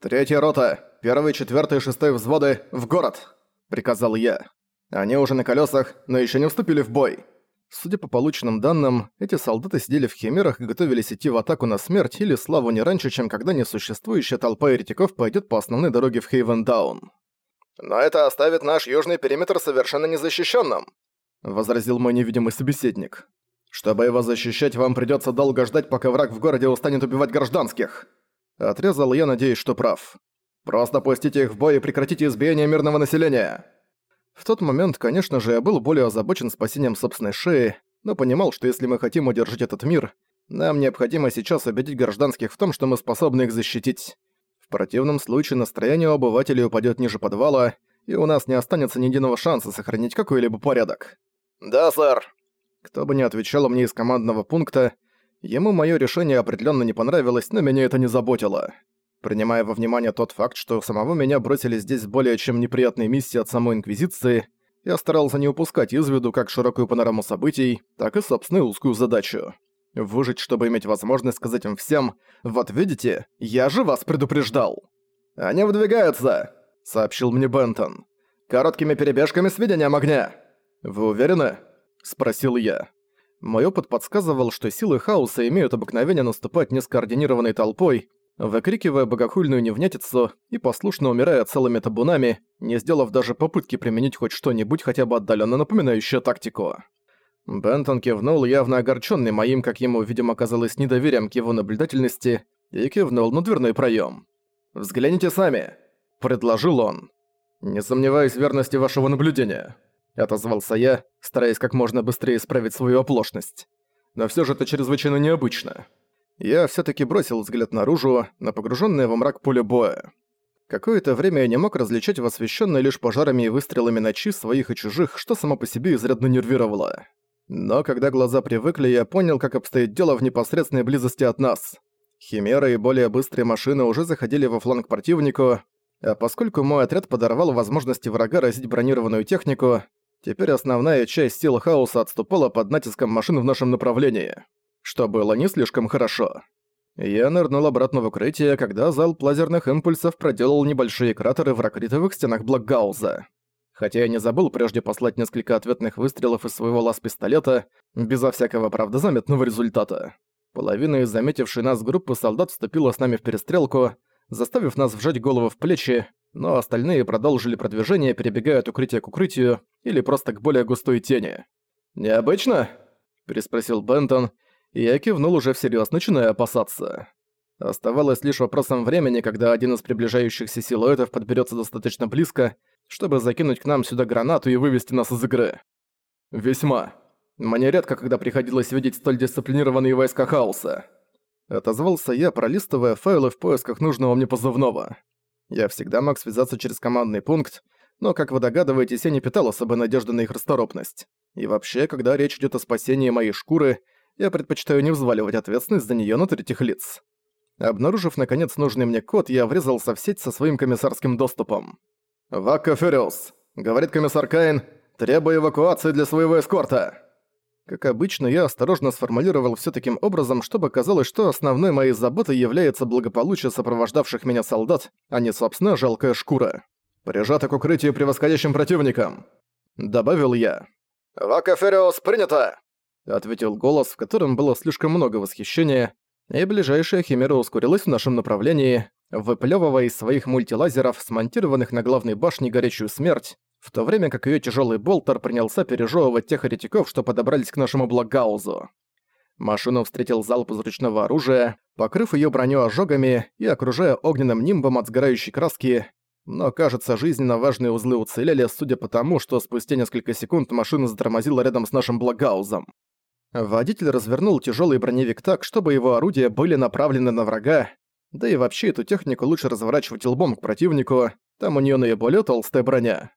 «Третья рота, первый, четвертый шестой взводы в город!» – приказал я. Они уже на колесах, но еще не вступили в бой. Судя по полученным данным, эти солдаты сидели в химерах и готовились идти в атаку на смерть или славу не раньше, чем когда несуществующая толпа еретиков пойдет по основной дороге в Хейвендаун. «Но это оставит наш южный периметр совершенно незащищенным», — возразил мой невидимый собеседник. «Чтобы его защищать, вам придется долго ждать, пока враг в городе устанет убивать гражданских». Отрезал я, надеюсь, что прав. «Просто пустите их в бой и прекратите избиение мирного населения». В тот момент, конечно же, я был более озабочен спасением собственной шеи, но понимал, что если мы хотим удержать этот мир, нам необходимо сейчас убедить гражданских в том, что мы способны их защитить. В противном случае настроение у обывателей упадет ниже подвала, и у нас не останется ни единого шанса сохранить какой-либо порядок. «Да, сэр!» Кто бы ни отвечал мне из командного пункта, ему мое решение определенно не понравилось, но меня это не заботило. Принимая во внимание тот факт, что самого меня бросили здесь более чем неприятной миссии от самой Инквизиции, я старался не упускать из виду как широкую панораму событий, так и собственную узкую задачу. Выжить, чтобы иметь возможность сказать им всем «Вот видите, я же вас предупреждал!» «Они выдвигаются!» — сообщил мне Бентон. «Короткими перебежками с видением огня!» «Вы уверены?» — спросил я. Мой опыт подсказывал, что силы хаоса имеют обыкновение наступать нескоординированной толпой, выкрикивая богохульную невнятицу и послушно умирая целыми табунами, не сделав даже попытки применить хоть что-нибудь хотя бы отдаленно напоминающее тактику. Бентон кивнул, явно огорченный моим, как ему, видимо, казалось, недоверием к его наблюдательности, и кивнул на дверной проем. «Взгляните сами», — предложил он. «Не сомневаюсь в верности вашего наблюдения», — отозвался я, стараясь как можно быстрее исправить свою оплошность. «Но все же это чрезвычайно необычно». Я все таки бросил взгляд наружу, на погруженное во мрак поле боя. Какое-то время я не мог различать в освещенной лишь пожарами и выстрелами ночи своих и чужих, что само по себе изрядно нервировало. Но когда глаза привыкли, я понял, как обстоит дело в непосредственной близости от нас. Химеры и более быстрые машины уже заходили во фланг противнику, а поскольку мой отряд подорвал возможности врага разить бронированную технику, теперь основная часть сил хаоса отступала под натиском машин в нашем направлении что было не слишком хорошо. Я нырнул обратно в укрытие, когда зал лазерных импульсов проделал небольшие кратеры в ракритовых стенах Блокгауза. Хотя я не забыл прежде послать несколько ответных выстрелов из своего лаз-пистолета, безо всякого правда заметного результата. Половина из заметившей нас группы солдат вступила с нами в перестрелку, заставив нас вжать голову в плечи, но остальные продолжили продвижение, перебегая от укрытия к укрытию или просто к более густой тени. «Необычно?» – переспросил Бентон, и я кивнул уже всерьёз, начиная опасаться. Оставалось лишь вопросом времени, когда один из приближающихся силуэтов подберется достаточно близко, чтобы закинуть к нам сюда гранату и вывести нас из игры. Весьма. Мне редко когда приходилось видеть столь дисциплинированные войска хаоса. Отозвался я, пролистывая файлы в поисках нужного мне позывного. Я всегда мог связаться через командный пункт, но, как вы догадываетесь, я не питал особой надежды на их расторопность. И вообще, когда речь идёт о спасении моей шкуры, я предпочитаю не взваливать ответственность за неё на третьих лиц. Обнаружив, наконец, нужный мне код, я врезался в сеть со своим комиссарским доступом. «Вакка Фериус», — говорит комиссар Каин, — «требую эвакуации для своего эскорта». Как обычно, я осторожно сформулировал всё таким образом, чтобы казалось, что основной моей заботой является благополучие сопровождавших меня солдат, а не, собственно, жалкая шкура. «Прижата к укрытию превосходящим противникам», — добавил я. «Вакка Фериус, принято!» ответил голос, в котором было слишком много восхищения, и ближайшая химера ускорилась в нашем направлении, выплёвывая из своих мультилазеров, смонтированных на главной башне горячую смерть, в то время как её тяжёлый болтер принялся пережёвывать тех еретиков, что подобрались к нашему Благаузу. Машину встретил залп из ручного оружия, покрыв её броню ожогами и окружая огненным нимбом от сгорающей краски, но, кажется, жизненно важные узлы уцелели, судя по тому, что спустя несколько секунд машина затормозила рядом с нашим Благаузом. Водитель развернул тяжелый броневик так, чтобы его орудия были направлены на врага, да и вообще эту технику лучше разворачивать лбом к противнику, там у нее наиболее толстая броня.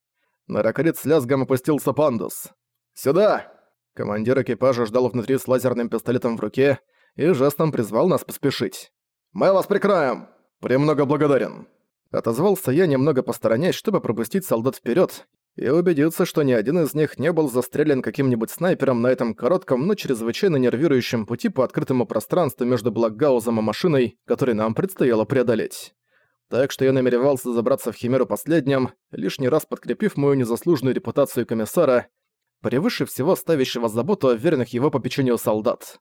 На ракорит с лязгом опустился пандус. «Сюда!» Командир экипажа ждал внутри с лазерным пистолетом в руке и жестом призвал нас поспешить. «Мы вас прикроем!» «Премного благодарен!» Отозвался я, немного посторонясь, чтобы пропустить солдат вперед и убедиться, что ни один из них не был застрелен каким-нибудь снайпером на этом коротком, но чрезвычайно нервирующем пути по открытому пространству между Блокгаузом и машиной, который нам предстояло преодолеть. Так что я намеревался забраться в Химеру последним, лишний раз подкрепив мою незаслуженную репутацию комиссара, превыше всего ставящего заботу о верных его попечению солдат.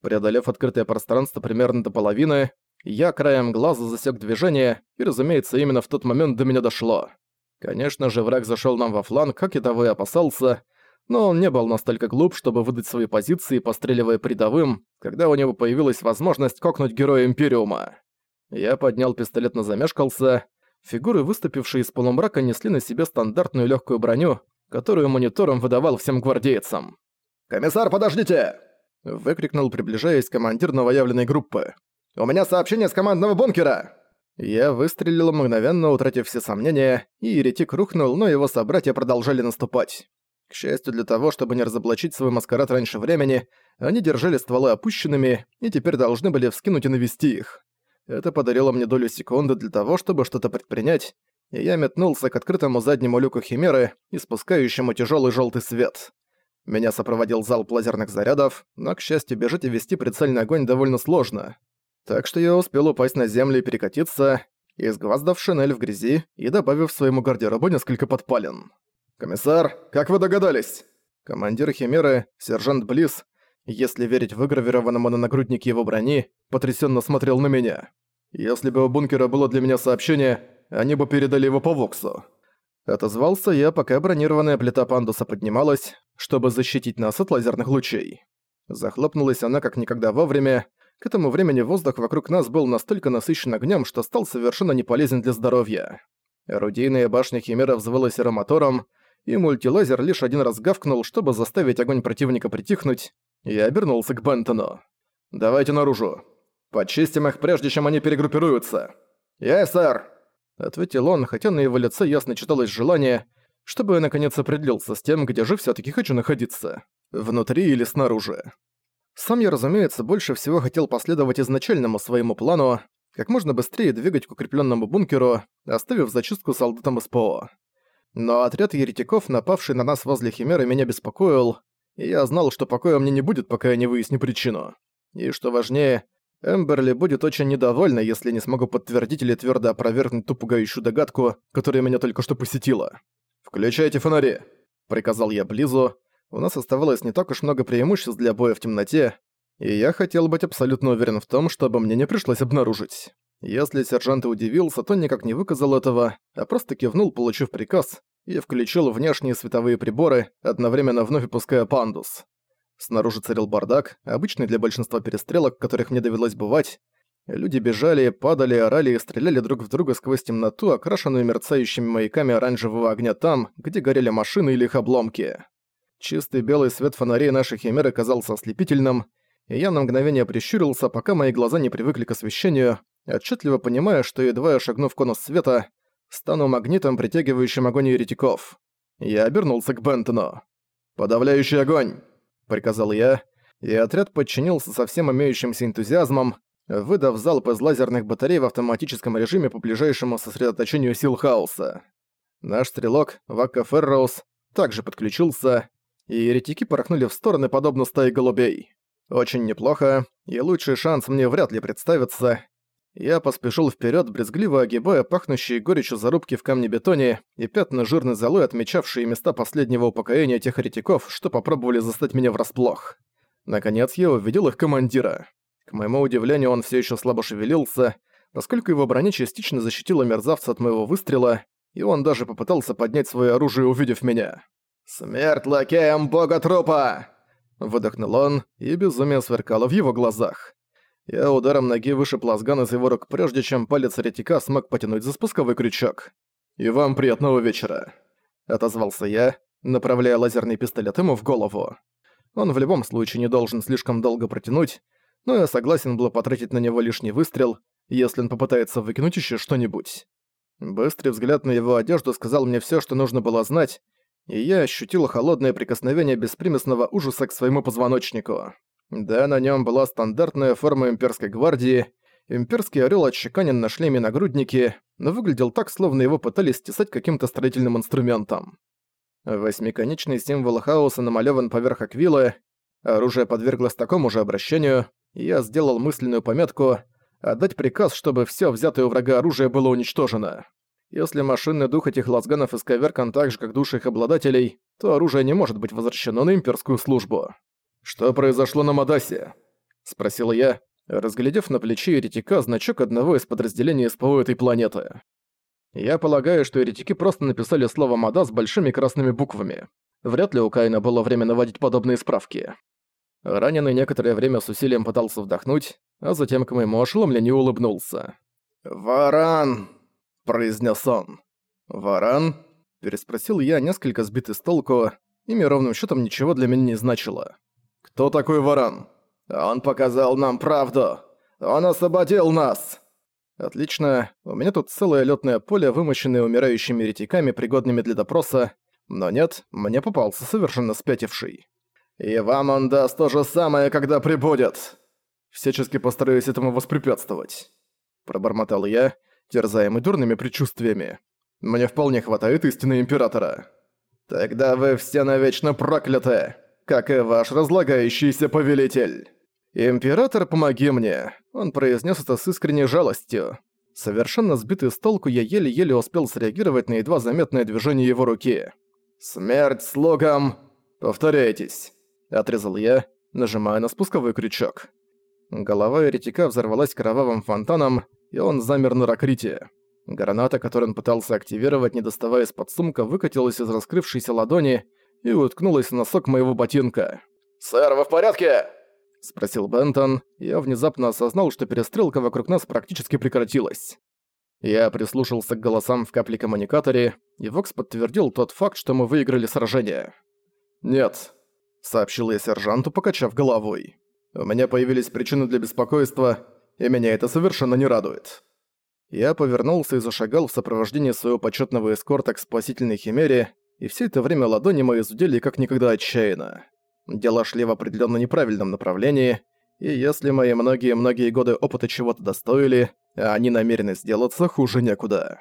Преодолев открытое пространство примерно до половины, я краем глаза засек движение, и, разумеется, именно в тот момент до меня дошло. Конечно же, враг зашел нам во фланг, как и того и опасался, но он не был настолько глуп, чтобы выдать свои позиции, постреливая придовым, когда у него появилась возможность кокнуть героя Империума. Я поднял пистолет на замешкался. Фигуры, выступившие из полумрака, несли на себе стандартную легкую броню, которую монитором выдавал всем гвардейцам. «Комиссар, подождите!» — выкрикнул, приближаясь командир новоявленной группы. «У меня сообщение с командного бункера!» Я выстрелил мгновенно, утратив все сомнения, и еретик рухнул, но его собратья продолжали наступать. К счастью для того, чтобы не разоблачить свой маскарад раньше времени, они держали стволы опущенными и теперь должны были вскинуть и навести их. Это подарило мне долю секунды для того, чтобы что-то предпринять, и я метнулся к открытому заднему люку Химеры, испускающему тяжелый желтый свет. Меня сопроводил залп лазерных зарядов, но, к счастью, бежать и вести прицельный огонь довольно сложно. Так что я успел упасть на землю и перекатиться, изгваздав шинель в грязи и добавив своему гардеробу несколько подпалин. «Комиссар, как вы догадались?» Командир Химеры, сержант Близ, если верить выгравированному на нагруднике его брони, потрясенно смотрел на меня. «Если бы у бункера было для меня сообщение, они бы передали его по Воксу». Отозвался я, пока бронированная плита пандуса поднималась, чтобы защитить нас от лазерных лучей. Захлопнулась она как никогда вовремя, к этому времени воздух вокруг нас был настолько насыщен огнем, что стал совершенно не полезен для здоровья. Орудийная башня Химера взвыла серомотором, и мультилазер лишь один раз гавкнул, чтобы заставить огонь противника притихнуть, и обернулся к Бентону. «Давайте наружу. Почистим их, прежде чем они перегруппируются». «Я, сэр!» — ответил он, хотя на его лице ясно читалось желание, чтобы я наконец определился с тем, где же все таки хочу находиться. Внутри или снаружи. Сам я, разумеется, больше всего хотел последовать изначальному своему плану, как можно быстрее двигать к укрепленному бункеру, оставив зачистку солдатам СПО. Но отряд еретиков, напавший на нас возле Химеры, меня беспокоил, и я знал, что покоя мне не будет, пока я не выясню причину. И что важнее, Эмберли будет очень недовольна, если не смогу подтвердить или твердо опровергнуть ту пугающую догадку, которая меня только что посетила. «Включайте фонари», — приказал я Близу, у нас оставалось не так уж много преимуществ для боя в темноте, и я хотел быть абсолютно уверен в том, чтобы мне не пришлось обнаружить. Если сержант удивился, то никак не выказал этого, а просто кивнул, получив приказ, и включил внешние световые приборы, одновременно вновь опуская пандус. Снаружи царил бардак, обычный для большинства перестрелок, которых мне довелось бывать. Люди бежали, падали, орали и стреляли друг в друга сквозь темноту, окрашенную мерцающими маяками оранжевого огня там, где горели машины или их обломки. Чистый белый свет фонарей нашей химеры казался ослепительным, и я на мгновение прищурился, пока мои глаза не привыкли к освещению, отчетливо понимая, что едва я шагну в конус света, стану магнитом, притягивающим огонь еретиков. Я обернулся к Бентону. «Подавляющий огонь!» — приказал я, и отряд подчинился со всем имеющимся энтузиазмом, выдав залп из лазерных батарей в автоматическом режиме по ближайшему сосредоточению сил хаоса. Наш стрелок, Вакка Ферроус, также подключился, и еретики порохнули в стороны, подобно стае голубей. Очень неплохо, и лучший шанс мне вряд ли представится. Я поспешил вперед, брезгливо огибая пахнущие горечью зарубки в камне-бетоне и пятна жирной золой, отмечавшие места последнего упокоения тех еретиков, что попробовали застать меня врасплох. Наконец я увидел их командира. К моему удивлению, он все еще слабо шевелился, поскольку его броня частично защитила мерзавца от моего выстрела, и он даже попытался поднять свое оружие, увидев меня. «Смерть лакеям бога трупа!» Выдохнул он, и безумие сверкало в его глазах. Я ударом ноги вышиб лазган из его рук, прежде чем палец ретика смог потянуть за спусковой крючок. «И вам приятного вечера», — отозвался я, направляя лазерный пистолет ему в голову. Он в любом случае не должен слишком долго протянуть, но я согласен был потратить на него лишний выстрел, если он попытается выкинуть еще что-нибудь. Быстрый взгляд на его одежду сказал мне все, что нужно было знать, и я ощутил холодное прикосновение беспримесного ужаса к своему позвоночнику. Да, на нем была стандартная форма имперской гвардии, имперский орел отчеканен на шлеме нагрудники, но выглядел так, словно его пытались стесать каким-то строительным инструментом. Восьмиконечный символ хаоса намалёван поверх аквилы, оружие подверглось такому же обращению, и я сделал мысленную пометку отдать приказ, чтобы все взятое у врага оружие было уничтожено. Если машинный дух этих лазганов исковеркан так же, как души их обладателей, то оружие не может быть возвращено на имперскую службу. «Что произошло на Мадасе?» — спросил я, разглядев на плече еретика значок одного из подразделений СПО этой планеты. Я полагаю, что еретики просто написали слово «Мадас» большими красными буквами. Вряд ли у Каина было время наводить подобные справки. Раненый некоторое время с усилием пытался вдохнуть, а затем к моему ошеломлению улыбнулся. «Варан!» – произнес он. «Варан?» – переспросил я, несколько сбитый с толку, имя ровным счетом ничего для меня не значило. «Кто такой Варан?» «Он показал нам правду! Он освободил нас!» Отлично, у меня тут целое лётное поле, вымощенное умирающими ретиками, пригодными для допроса, но нет, мне попался совершенно спятивший. «И вам он даст то же самое, когда прибудет!» Всячески постараюсь этому воспрепятствовать. Пробормотал я, терзаемый дурными предчувствиями. Мне вполне хватает истины Императора. Тогда вы все навечно прокляты, как и ваш разлагающийся повелитель. «Император, помоги мне!» Он произнес это с искренней жалостью. Совершенно сбитый с толку, я еле-еле успел среагировать на едва заметное движение его руки. «Смерть слугам! Повторяйтесь!» Отрезал я, нажимая на спусковой крючок. Голова еретика взорвалась кровавым фонтаном, и он замер на ракрите. Граната, которую он пытался активировать, не доставая из-под сумка, выкатилась из раскрывшейся ладони и уткнулась в носок моего ботинка. «Сэр, вы в порядке?» — спросил Бентон. Я внезапно осознал, что перестрелка вокруг нас практически прекратилась. Я прислушался к голосам в капле-коммуникаторе, и Вокс подтвердил тот факт, что мы выиграли сражение. «Нет», — сообщил я сержанту, покачав головой. «У меня появились причины для беспокойства, и меня это совершенно не радует». Я повернулся и зашагал в сопровождении своего почетного эскорта к спасительной химере, и все это время ладони мои зудели как никогда отчаянно. Дела шли в определенно неправильном направлении, и если мои многие-многие годы опыта чего-то достоили, а они намерены сделаться хуже некуда.